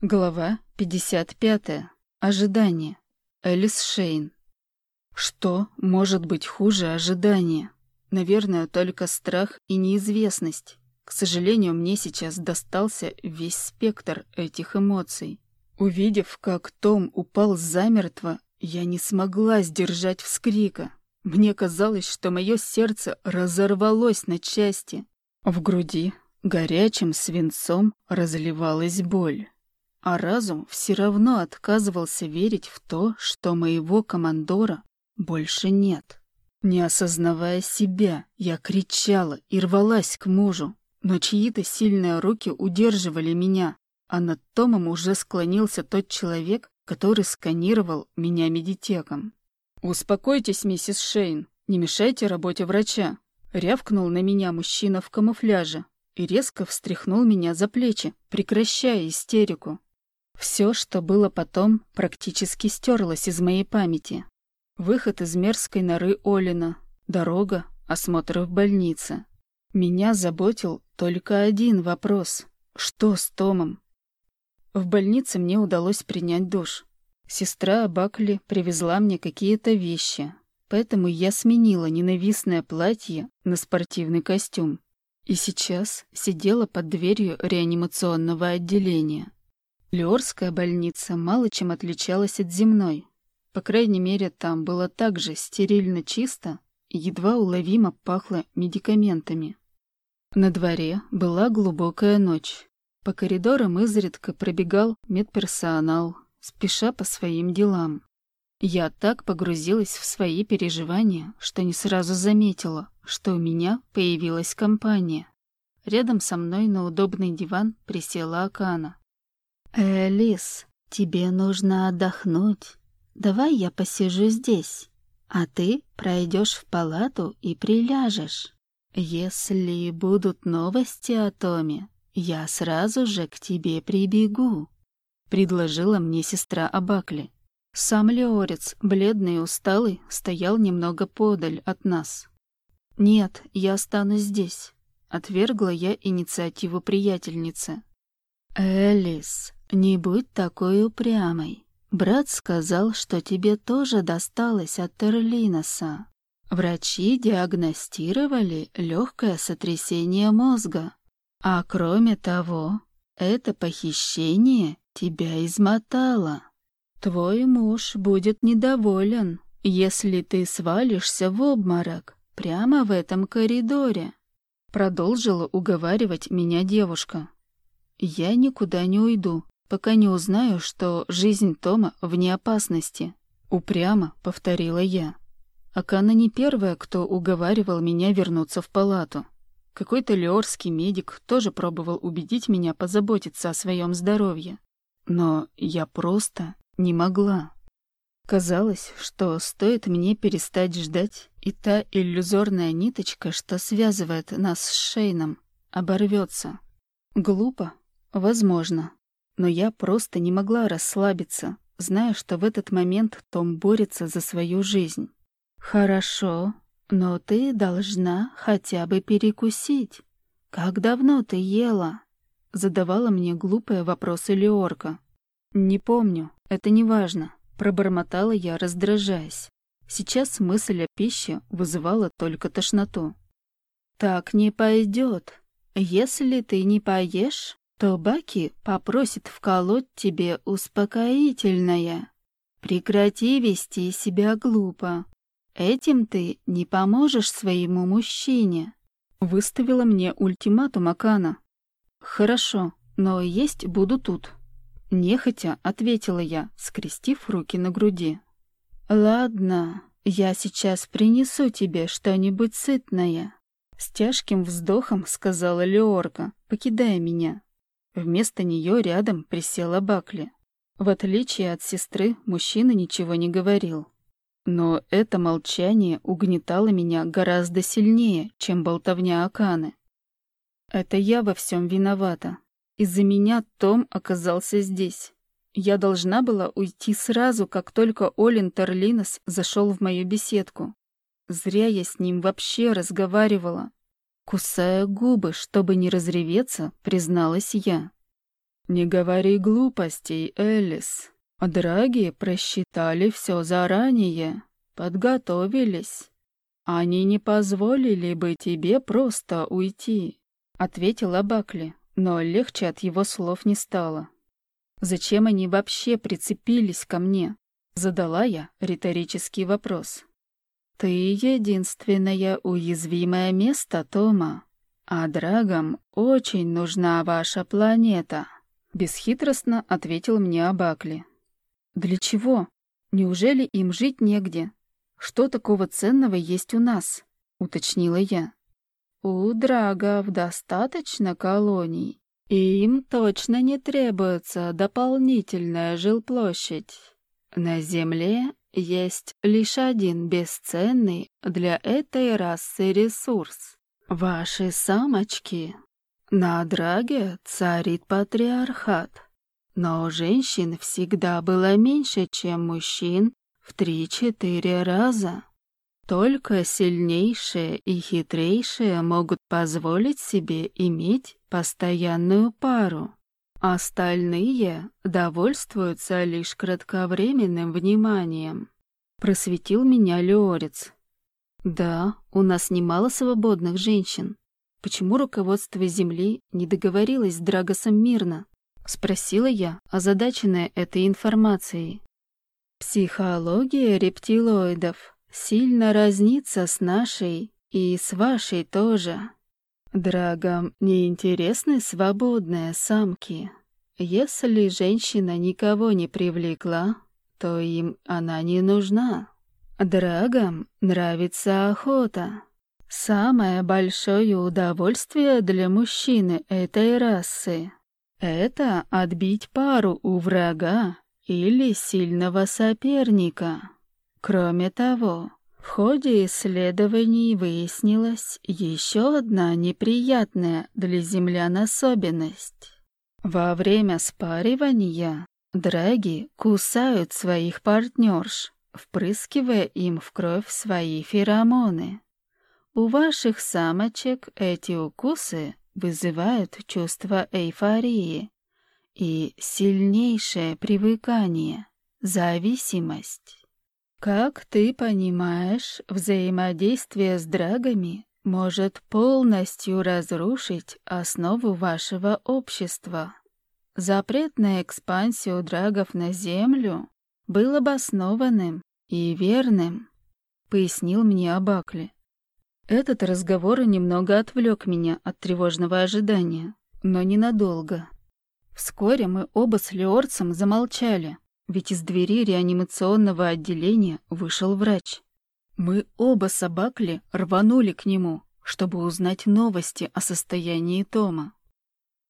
Глава 55. Ожидание. Элис Шейн. Что может быть хуже ожидания? Наверное, только страх и неизвестность. К сожалению, мне сейчас достался весь спектр этих эмоций. Увидев, как Том упал замертво, я не смогла сдержать вскрика. Мне казалось, что мое сердце разорвалось на части. В груди горячим свинцом разливалась боль. А разум все равно отказывался верить в то, что моего командора больше нет. Не осознавая себя, я кричала и рвалась к мужу, но чьи-то сильные руки удерживали меня, а над Томом уже склонился тот человек, который сканировал меня медитеком. «Успокойтесь, миссис Шейн, не мешайте работе врача», — рявкнул на меня мужчина в камуфляже и резко встряхнул меня за плечи, прекращая истерику. Все, что было потом, практически стерлось из моей памяти. Выход из мерзкой норы Олина, дорога, осмотр в больнице. Меня заботил только один вопрос. Что с Томом? В больнице мне удалось принять душ. Сестра Бакли привезла мне какие-то вещи, поэтому я сменила ненавистное платье на спортивный костюм. И сейчас сидела под дверью реанимационного отделения. Леорская больница мало чем отличалась от земной. По крайней мере, там было так же стерильно чисто и едва уловимо пахло медикаментами. На дворе была глубокая ночь. По коридорам изредка пробегал медперсонал, спеша по своим делам. Я так погрузилась в свои переживания, что не сразу заметила, что у меня появилась компания. Рядом со мной на удобный диван присела Акана. «Элис, тебе нужно отдохнуть. Давай я посижу здесь, а ты пройдешь в палату и приляжешь. Если будут новости о Томе, я сразу же к тебе прибегу», — предложила мне сестра Абакли. Сам Леорец, бледный и усталый, стоял немного подаль от нас. «Нет, я останусь здесь», — отвергла я инициативу приятельницы. «Элис, «Не будь такой упрямой. Брат сказал, что тебе тоже досталось от Терлиноса. Врачи диагностировали легкое сотрясение мозга. А кроме того, это похищение тебя измотало. Твой муж будет недоволен, если ты свалишься в обморок прямо в этом коридоре», — продолжила уговаривать меня девушка. «Я никуда не уйду пока не узнаю, что жизнь Тома вне опасности. Упрямо повторила я. Акана не первая, кто уговаривал меня вернуться в палату. Какой-то леорский медик тоже пробовал убедить меня позаботиться о своем здоровье. Но я просто не могла. Казалось, что стоит мне перестать ждать, и та иллюзорная ниточка, что связывает нас с Шейном, оборвется. Глупо? Возможно но я просто не могла расслабиться, зная, что в этот момент Том борется за свою жизнь. «Хорошо, но ты должна хотя бы перекусить. Как давно ты ела?» Задавала мне глупые вопросы Леорка. «Не помню, это не важно», — пробормотала я, раздражаясь. Сейчас мысль о пище вызывала только тошноту. «Так не пойдет. Если ты не поешь, то Баки попросит вколоть тебе успокоительное. Прекрати вести себя глупо. Этим ты не поможешь своему мужчине. Выставила мне ультиматум Акана. Хорошо, но есть буду тут. Нехотя ответила я, скрестив руки на груди. Ладно, я сейчас принесу тебе что-нибудь сытное. С тяжким вздохом сказала Леорка, покидая меня. Вместо нее рядом присела Бакли. В отличие от сестры, мужчина ничего не говорил. Но это молчание угнетало меня гораздо сильнее, чем болтовня Аканы. Это я во всем виновата. Из-за меня Том оказался здесь. Я должна была уйти сразу, как только Олин Терлинос зашел в мою беседку. Зря я с ним вообще разговаривала. Кусая губы, чтобы не разреветься, призналась я. «Не говори глупостей, Элис. Драги просчитали все заранее, подготовились. Они не позволили бы тебе просто уйти», — ответила Бакли, но легче от его слов не стало. «Зачем они вообще прицепились ко мне?» — задала я риторический вопрос. «Ты единственное уязвимое место, Тома, а драгам очень нужна ваша планета». Бесхитростно ответил мне Абакли. «Для чего? Неужели им жить негде? Что такого ценного есть у нас?» — уточнила я. «У драгов достаточно колоний, и им точно не требуется дополнительная жилплощадь. На Земле есть лишь один бесценный для этой расы ресурс — ваши самочки». На Драге царит патриархат, но у женщин всегда было меньше, чем мужчин в три-четыре раза. Только сильнейшие и хитрейшие могут позволить себе иметь постоянную пару. Остальные довольствуются лишь кратковременным вниманием. Просветил меня Леорец. Да, у нас немало свободных женщин, Почему руководство Земли не договорилось с Драгосом мирно? Спросила я, озадаченная этой информацией. Психология рептилоидов сильно разнится с нашей и с вашей тоже. Драгам неинтересны свободные самки. Если женщина никого не привлекла, то им она не нужна. Драгам нравится охота. Самое большое удовольствие для мужчины этой расы — это отбить пару у врага или сильного соперника. Кроме того, в ходе исследований выяснилась еще одна неприятная для землян особенность. Во время спаривания драги кусают своих партнерш, впрыскивая им в кровь свои феромоны. У ваших самочек эти укусы вызывают чувство эйфории и сильнейшее привыкание, зависимость. Как ты понимаешь, взаимодействие с драгами может полностью разрушить основу вашего общества. Запрет на экспансию драгов на Землю был обоснованным и верным, пояснил мне Абакли. Этот разговор немного отвлек меня от тревожного ожидания, но ненадолго. Вскоре мы оба с Леорцем замолчали, ведь из двери реанимационного отделения вышел врач. Мы оба собакли рванули к нему, чтобы узнать новости о состоянии Тома.